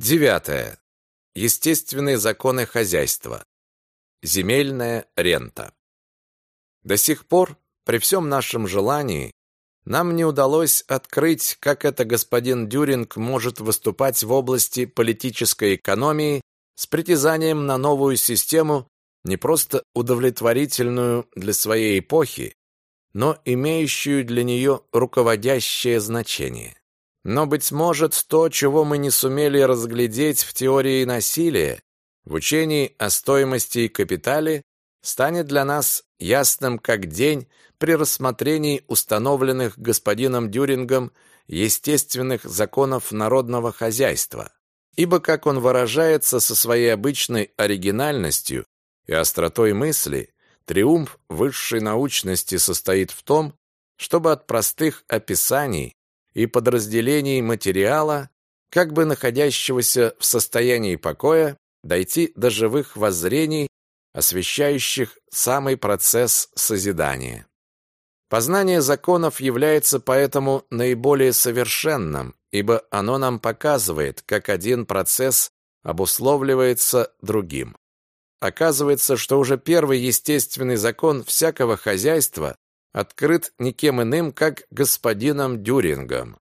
Девятое. Естественные законы хозяйства. Земельная рента. До сих пор, при всем нашем желании, нам не удалось открыть, как это господин Дюринг может выступать в области политической экономии с притязанием на новую систему, не просто удовлетворительную для своей эпохи, но имеющую для нее руководящее значение. Но, быть может, то, чего мы не сумели разглядеть в теории насилия, в учении о стоимости и капитале, станет для нас ясным как день при рассмотрении установленных господином Дюрингом естественных законов народного хозяйства. Ибо, как он выражается со своей обычной оригинальностью и остротой мысли, триумф высшей научности состоит в том, чтобы от простых описаний и подразделений материала, как бы находящегося в состоянии покоя, дойти до живых воззрений, освещающих самый процесс созидания. Познание законов является поэтому наиболее совершенным, ибо оно нам показывает, как один процесс обусловливается другим. Оказывается, что уже первый естественный закон всякого хозяйства открыт никем иным, как господином Дюрингом.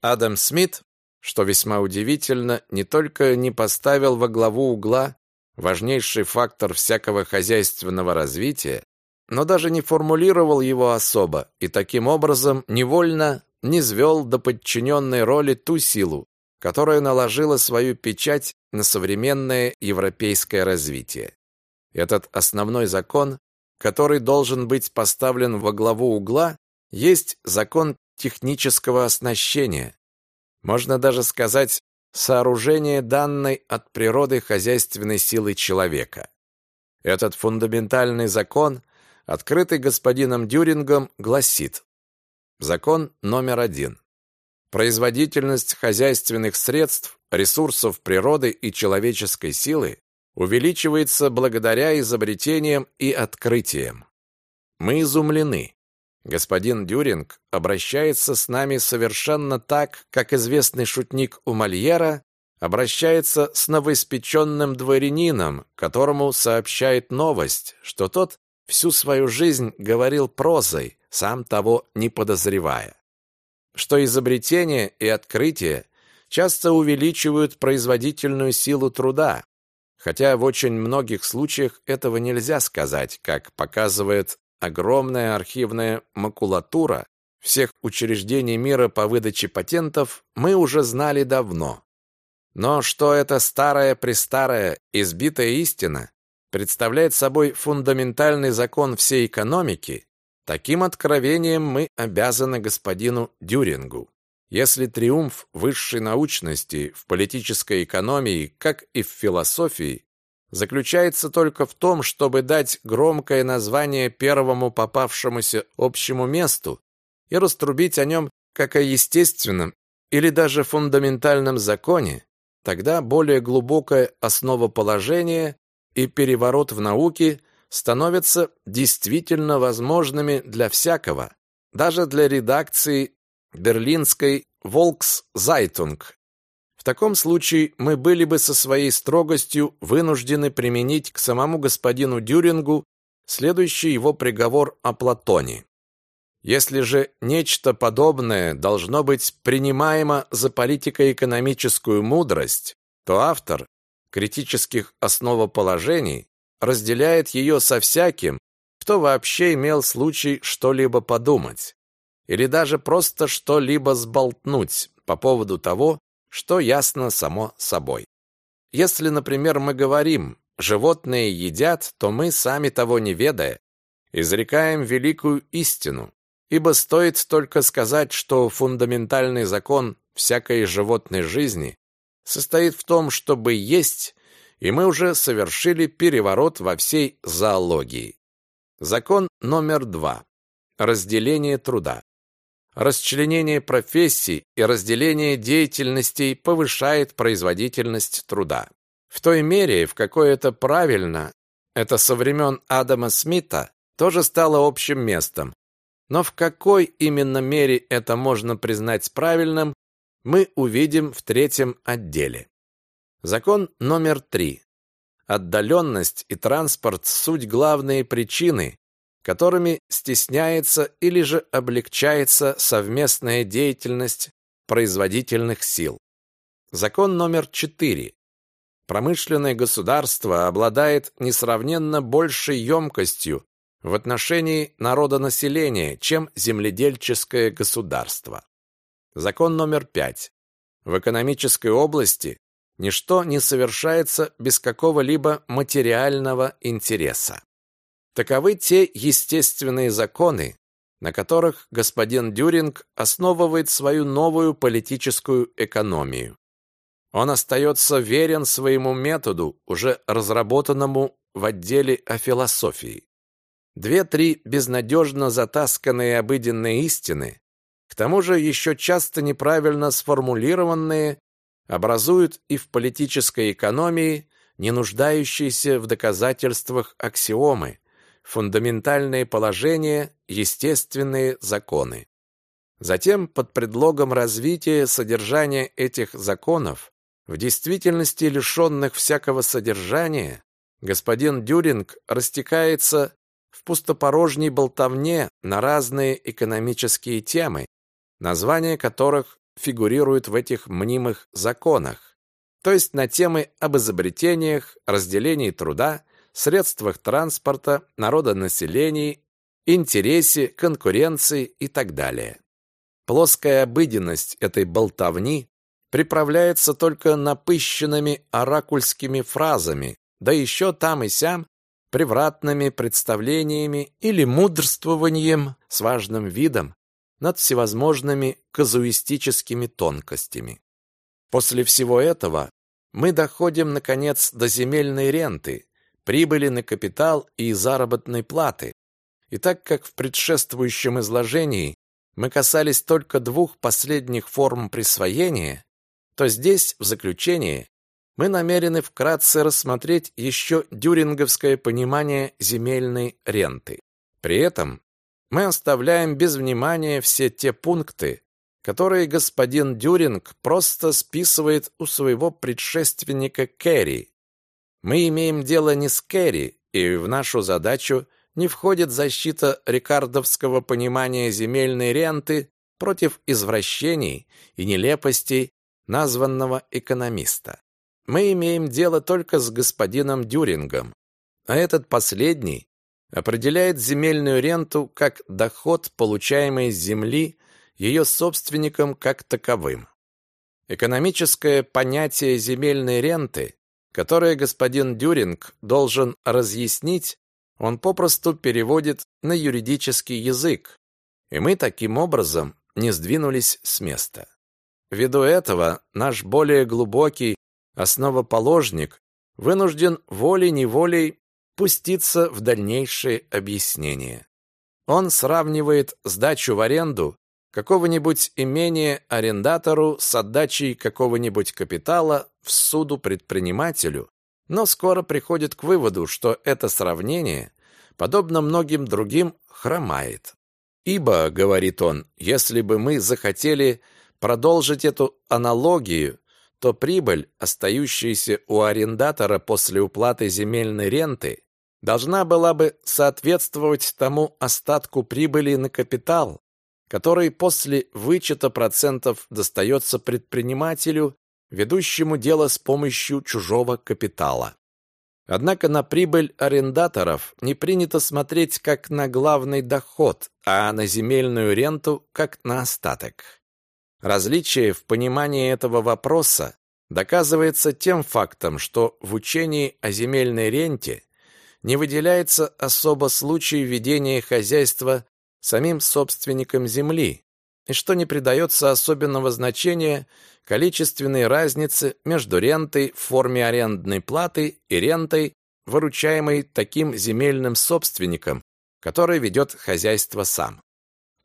Адам Смит, что весьма удивительно, не только не поставил во главу угла важнейший фактор всякого хозяйственного развития, но даже не формулировал его особо и таким образом невольно не свел до подчиненной роли ту силу, которая наложила свою печать на современное европейское развитие. Этот основной закон который должен быть поставлен во главу угла, есть закон технического оснащения. Можно даже сказать, сооружение данной от природы хозяйственной силы человека. Этот фундаментальный закон, открытый господином Дюрингом, гласит Закон номер один. Производительность хозяйственных средств, ресурсов природы и человеческой силы увеличивается благодаря изобретениям и открытиям. Мы изумлены. Господин Дюринг обращается с нами совершенно так, как известный шутник у Мольера обращается с новоиспеченным дворянином, которому сообщает новость, что тот всю свою жизнь говорил прозой, сам того не подозревая. Что изобретения и открытия часто увеличивают производительную силу труда, Хотя в очень многих случаях этого нельзя сказать, как показывает огромная архивная макулатура всех учреждений мира по выдаче патентов, мы уже знали давно. Но что эта старая-престарая избитая истина представляет собой фундаментальный закон всей экономики, таким откровением мы обязаны господину Дюрингу. Если триумф высшей научности в политической экономии, как и в философии, заключается только в том, чтобы дать громкое название первому попавшемуся общему месту и раструбить о нем как о естественном или даже фундаментальном законе, тогда более глубокое основоположение и переворот в науке становятся действительно возможными для всякого, даже для редакции берлинской Volkszeitung. В таком случае мы были бы со своей строгостью вынуждены применить к самому господину Дюрингу следующий его приговор о Платоне. Если же нечто подобное должно быть принимаемо за политико-экономическую мудрость, то автор критических основоположений разделяет ее со всяким, кто вообще имел случай что-либо подумать или даже просто что-либо сболтнуть по поводу того, что ясно само собой. Если, например, мы говорим «животные едят», то мы, сами того не ведая, изрекаем великую истину, ибо стоит только сказать, что фундаментальный закон всякой животной жизни состоит в том, чтобы есть, и мы уже совершили переворот во всей зоологии. Закон номер два. Разделение труда. Расчленение профессий и разделение деятельностей повышает производительность труда. В той мере, в какой это правильно, это со времен Адама Смита тоже стало общим местом. Но в какой именно мере это можно признать правильным, мы увидим в третьем отделе. Закон номер три. Отдаленность и транспорт – суть главные причины, которыми стесняется или же облегчается совместная деятельность производительных сил. Закон номер четыре. Промышленное государство обладает несравненно большей емкостью в отношении народонаселения, чем земледельческое государство. Закон номер пять. В экономической области ничто не совершается без какого-либо материального интереса. Таковы те естественные законы, на которых господин Дюринг основывает свою новую политическую экономию. Он остается верен своему методу, уже разработанному в отделе о философии. Две-три безнадежно затасканные обыденные истины, к тому же еще часто неправильно сформулированные, образуют и в политической экономии не нуждающиеся в доказательствах аксиомы, фундаментальные положения, естественные законы. Затем, под предлогом развития содержания этих законов, в действительности лишенных всякого содержания, господин Дюринг растекается в пустопорожней болтовне на разные экономические темы, названия которых фигурируют в этих мнимых законах, то есть на темы об изобретениях, разделении труда, средствах транспорта, народонаселении, интересе, конкуренции и так далее. Плоская обыденность этой болтовни приправляется только напыщенными оракульскими фразами, да еще там и сям превратными представлениями или мудрствованием с важным видом над всевозможными казуистическими тонкостями. После всего этого мы доходим, наконец, до земельной ренты, прибыли на капитал и заработной платы. И так как в предшествующем изложении мы касались только двух последних форм присвоения, то здесь, в заключении, мы намерены вкратце рассмотреть еще дюринговское понимание земельной ренты. При этом мы оставляем без внимания все те пункты, которые господин Дюринг просто списывает у своего предшественника Керри, мы имеем дело не с Керри, и в нашу задачу не входит защита рикардовского понимания земельной ренты против извращений и нелепостей названного экономиста. Мы имеем дело только с господином Дюрингом, а этот последний определяет земельную ренту как доход, получаемый с земли, ее собственником как таковым. Экономическое понятие земельной ренты которое господин Дюринг должен разъяснить, он попросту переводит на юридический язык, и мы таким образом не сдвинулись с места. Ввиду этого наш более глубокий основоположник вынужден волей-неволей пуститься в дальнейшие объяснения. Он сравнивает сдачу в аренду какого-нибудь имения арендатору с отдачей какого-нибудь капитала в суду предпринимателю, но скоро приходит к выводу, что это сравнение, подобно многим другим, хромает. Ибо, говорит он, если бы мы захотели продолжить эту аналогию, то прибыль, остающаяся у арендатора после уплаты земельной ренты, должна была бы соответствовать тому остатку прибыли на капитал, который после вычета процентов достается предпринимателю, ведущему дело с помощью чужого капитала. Однако на прибыль арендаторов не принято смотреть как на главный доход, а на земельную ренту как на остаток. Различие в понимании этого вопроса доказывается тем фактом, что в учении о земельной ренте не выделяется особо случай ведения хозяйства самим собственникам земли, и что не придается особенного значения количественной разнице между рентой в форме арендной платы и рентой, выручаемой таким земельным собственником, который ведет хозяйство сам.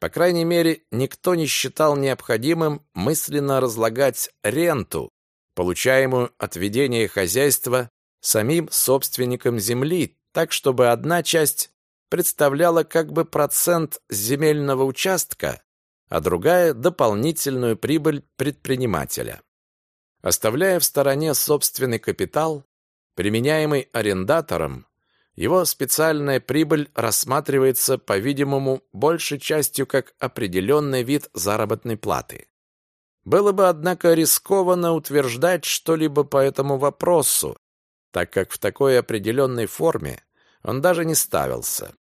По крайней мере, никто не считал необходимым мысленно разлагать ренту, получаемую от ведения хозяйства самим собственником земли, так чтобы одна часть представляла как бы процент земельного участка, а другая – дополнительную прибыль предпринимателя. Оставляя в стороне собственный капитал, применяемый арендатором, его специальная прибыль рассматривается, по-видимому, большей частью как определенный вид заработной платы. Было бы, однако, рискованно утверждать что-либо по этому вопросу, так как в такой определенной форме он даже не ставился.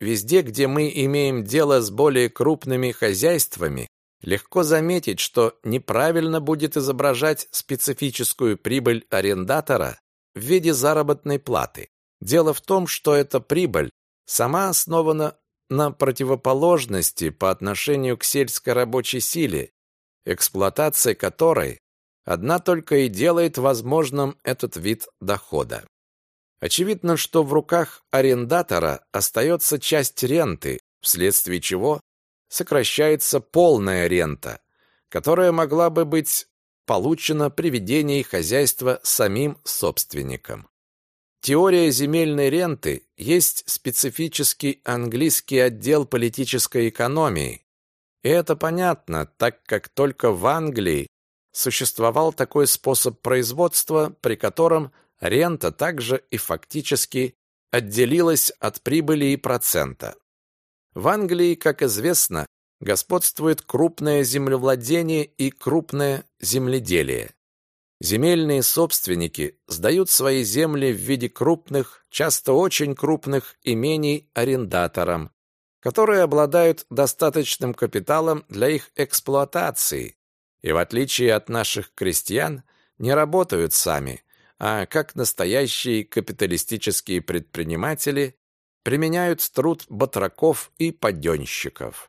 Везде, где мы имеем дело с более крупными хозяйствами, легко заметить, что неправильно будет изображать специфическую прибыль арендатора в виде заработной платы. Дело в том, что эта прибыль сама основана на противоположности по отношению к сельской рабочей силе, эксплуатация которой одна только и делает возможным этот вид дохода. Очевидно, что в руках арендатора остается часть ренты, вследствие чего сокращается полная рента, которая могла бы быть получена при ведении хозяйства самим собственником. Теория земельной ренты есть специфический английский отдел политической экономии. И это понятно, так как только в Англии существовал такой способ производства, при котором рента также и фактически отделилась от прибыли и процента. В Англии, как известно, господствует крупное землевладение и крупное земледелие. Земельные собственники сдают свои земли в виде крупных, часто очень крупных имений арендаторам, которые обладают достаточным капиталом для их эксплуатации и, в отличие от наших крестьян, не работают сами, а как настоящие капиталистические предприниматели применяют труд батраков и паденщиков.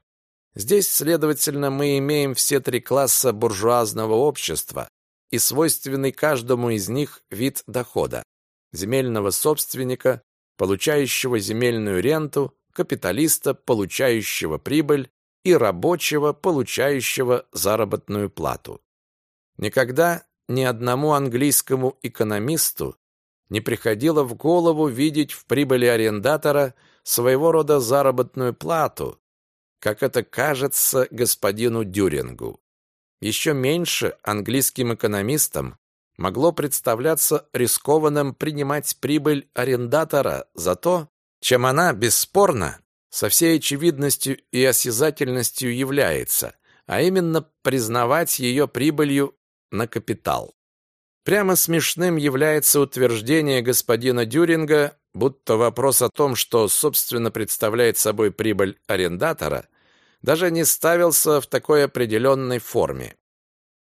Здесь, следовательно, мы имеем все три класса буржуазного общества и свойственный каждому из них вид дохода – земельного собственника, получающего земельную ренту, капиталиста, получающего прибыль, и рабочего, получающего заработную плату. Никогда ни одному английскому экономисту не приходило в голову видеть в прибыли арендатора своего рода заработную плату, как это кажется господину Дюрингу. Еще меньше английским экономистам могло представляться рискованным принимать прибыль арендатора за то, чем она, бесспорно, со всей очевидностью и осязательностью является, а именно признавать ее прибылью на капитал. Прямо смешным является утверждение господина Дюринга, будто вопрос о том, что собственно представляет собой прибыль арендатора, даже не ставился в такой определенной форме.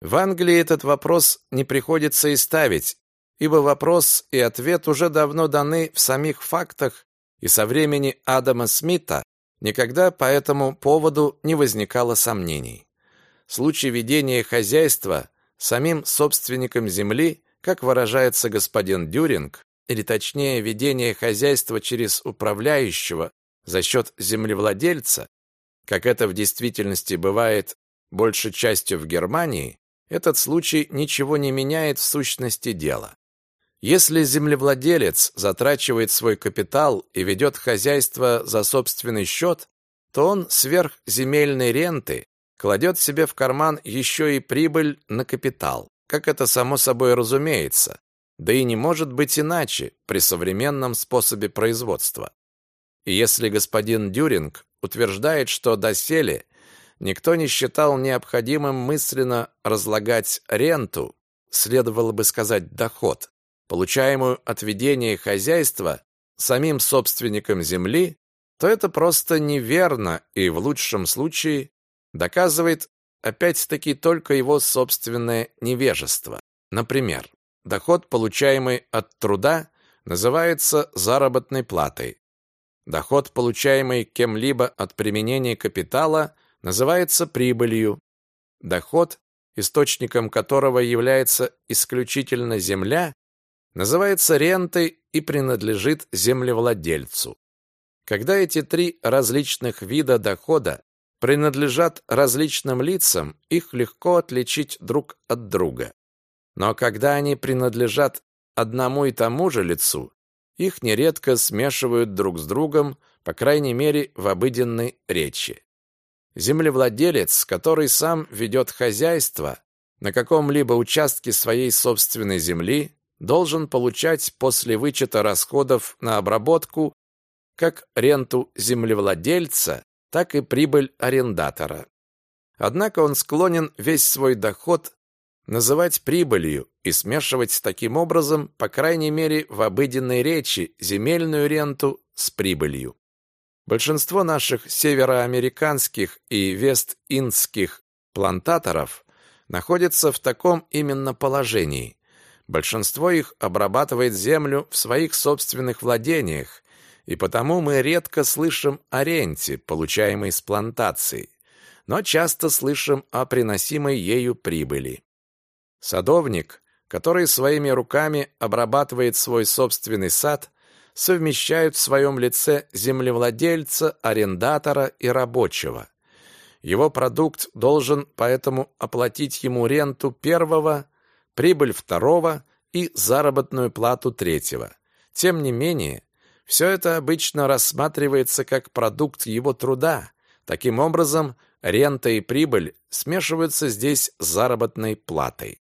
В Англии этот вопрос не приходится и ставить, ибо вопрос и ответ уже давно даны в самих фактах, и со времени Адама Смита никогда по этому поводу не возникало сомнений. Случай ведения хозяйства самим собственником земли, как выражается господин Дюринг, или точнее ведение хозяйства через управляющего за счет землевладельца, как это в действительности бывает большей частью в Германии, этот случай ничего не меняет в сущности дела. Если землевладелец затрачивает свой капитал и ведет хозяйство за собственный счет, то он сверх земельной ренты кладет себе в карман еще и прибыль на капитал, как это само собой разумеется, да и не может быть иначе при современном способе производства. И если господин Дюринг утверждает, что доселе никто не считал необходимым мысленно разлагать ренту, следовало бы сказать доход, получаемую от ведения хозяйства самим собственником земли, то это просто неверно и в лучшем случае доказывает опять-таки только его собственное невежество. Например, доход, получаемый от труда, называется заработной платой. Доход, получаемый кем-либо от применения капитала, называется прибылью. Доход, источником которого является исключительно земля, называется рентой и принадлежит землевладельцу. Когда эти три различных вида дохода принадлежат различным лицам, их легко отличить друг от друга. Но когда они принадлежат одному и тому же лицу, их нередко смешивают друг с другом, по крайней мере, в обыденной речи. Землевладелец, который сам ведет хозяйство, на каком-либо участке своей собственной земли должен получать после вычета расходов на обработку как ренту землевладельца, так и прибыль арендатора. Однако он склонен весь свой доход называть прибылью и смешивать таким образом, по крайней мере в обыденной речи, земельную ренту с прибылью. Большинство наших североамериканских и вест-индских плантаторов находятся в таком именно положении. Большинство их обрабатывает землю в своих собственных владениях, и потому мы редко слышим о ренте, получаемой с плантации, но часто слышим о приносимой ею прибыли. Садовник, который своими руками обрабатывает свой собственный сад, совмещает в своем лице землевладельца, арендатора и рабочего. Его продукт должен поэтому оплатить ему ренту первого, прибыль второго и заработную плату третьего. Тем не менее, все это обычно рассматривается как продукт его труда. Таким образом, рента и прибыль смешиваются здесь с заработной платой.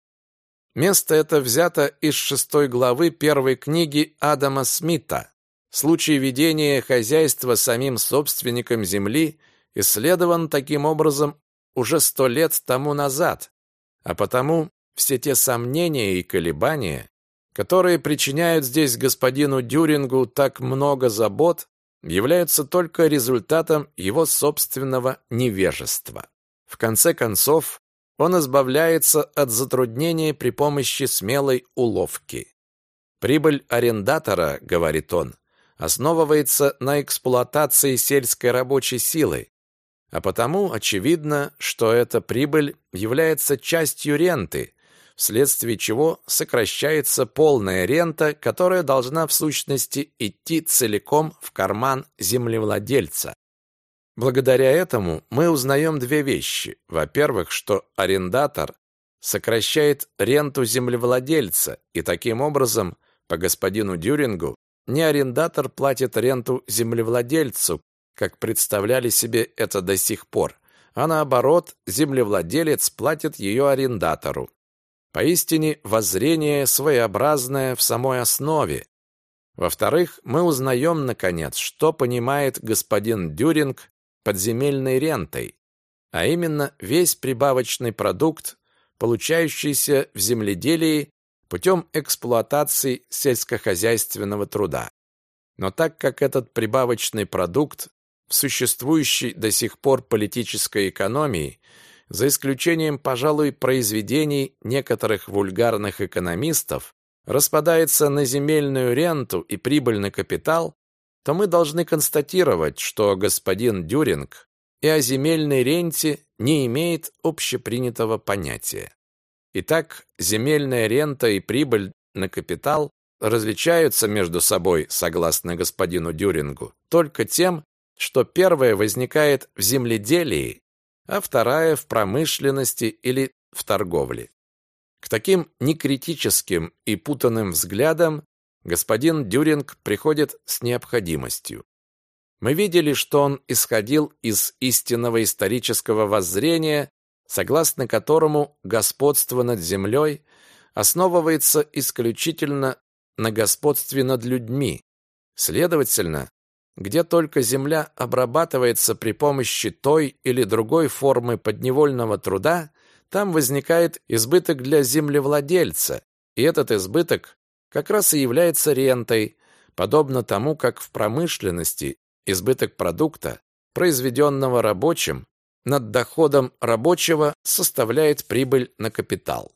Место это взято из шестой главы первой книги Адама Смита. Случай ведения хозяйства самим собственником земли исследован таким образом уже сто лет тому назад, а потому все те сомнения и колебания, которые причиняют здесь господину Дюрингу так много забот, являются только результатом его собственного невежества. В конце концов, он избавляется от затруднений при помощи смелой уловки. Прибыль арендатора, говорит он, основывается на эксплуатации сельской рабочей силы, а потому очевидно, что эта прибыль является частью ренты, вследствие чего сокращается полная рента, которая должна в сущности идти целиком в карман землевладельца. Благодаря этому мы узнаем две вещи. Во-первых, что арендатор сокращает ренту землевладельца, и таким образом, по господину Дюрингу, не арендатор платит ренту землевладельцу, как представляли себе это до сих пор, а наоборот, землевладелец платит ее арендатору. Поистине, воззрение своеобразное в самой основе. Во-вторых, мы узнаем, наконец, что понимает господин Дюринг под земельной рентой, а именно весь прибавочный продукт, получающийся в земледелии путем эксплуатации сельскохозяйственного труда. Но так как этот прибавочный продукт в существующей до сих пор политической экономии за исключением, пожалуй, произведений некоторых вульгарных экономистов, распадается на земельную ренту и прибыль на капитал, то мы должны констатировать, что господин Дюринг и о земельной ренте не имеет общепринятого понятия. Итак, земельная рента и прибыль на капитал различаются между собой, согласно господину Дюрингу, только тем, что первое возникает в земледелии, а вторая в промышленности или в торговле. К таким некритическим и путанным взглядам господин Дюринг приходит с необходимостью. Мы видели, что он исходил из истинного исторического воззрения, согласно которому господство над землей основывается исключительно на господстве над людьми. Следовательно, где только земля обрабатывается при помощи той или другой формы подневольного труда, там возникает избыток для землевладельца, и этот избыток как раз и является рентой, подобно тому, как в промышленности избыток продукта, произведенного рабочим, над доходом рабочего составляет прибыль на капитал.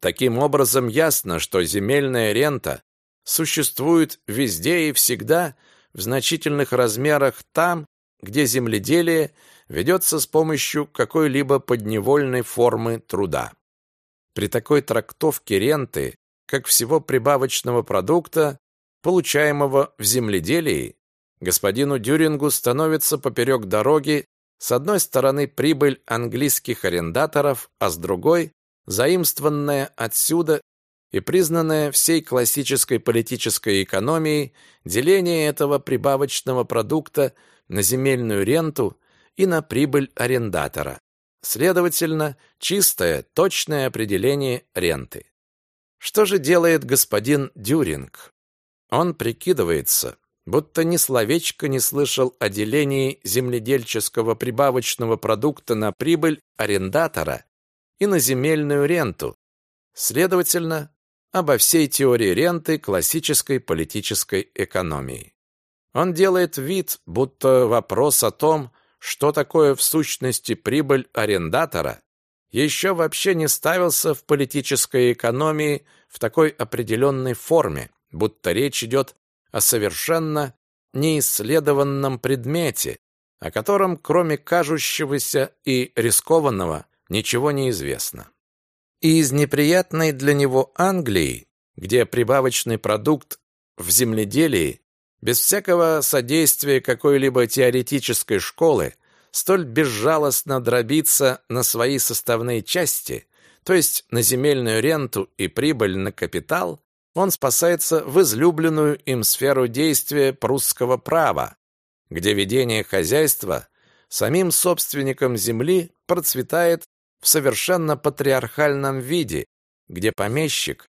Таким образом, ясно, что земельная рента существует везде и всегда – в значительных размерах там, где земледелие ведется с помощью какой-либо подневольной формы труда. При такой трактовке ренты, как всего прибавочного продукта, получаемого в земледелии, господину Дюрингу становится поперек дороги с одной стороны прибыль английских арендаторов, а с другой – заимствованная отсюда и признанное всей классической политической экономией деление этого прибавочного продукта на земельную ренту и на прибыль арендатора. следовательно, чистое, точное определение ренты. Что же делает господин Дюринг? Он прикидывается, будто ни словечко не слышал о делении земледельческого прибавочного продукта на прибыль арендатора и на земельную ренту, следовательно, обо всей теории ренты классической политической экономии. Он делает вид, будто вопрос о том, что такое в сущности прибыль арендатора, еще вообще не ставился в политической экономии в такой определенной форме, будто речь идет о совершенно неисследованном предмете, о котором, кроме кажущегося и рискованного, ничего не известно. И из неприятной для него Англии, где прибавочный продукт в земледелии без всякого содействия какой-либо теоретической школы столь безжалостно дробится на свои составные части, то есть на земельную ренту и прибыль на капитал, он спасается в излюбленную им сферу действия прусского права, где ведение хозяйства самим собственником земли процветает в совершенно патриархальном виде, где помещик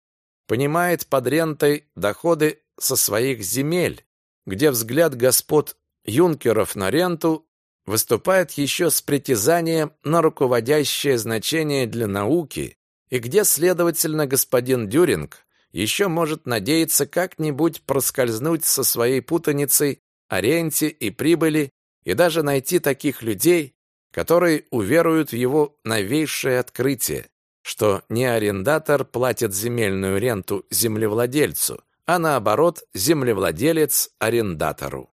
понимает под рентой доходы со своих земель, где взгляд господ юнкеров на ренту выступает еще с притязанием на руководящее значение для науки и где, следовательно, господин Дюринг еще может надеяться как-нибудь проскользнуть со своей путаницей о ренте и прибыли и даже найти таких людей, которые уверуют в его новейшее открытие, что не арендатор платит земельную ренту землевладельцу, а наоборот, землевладелец арендатору.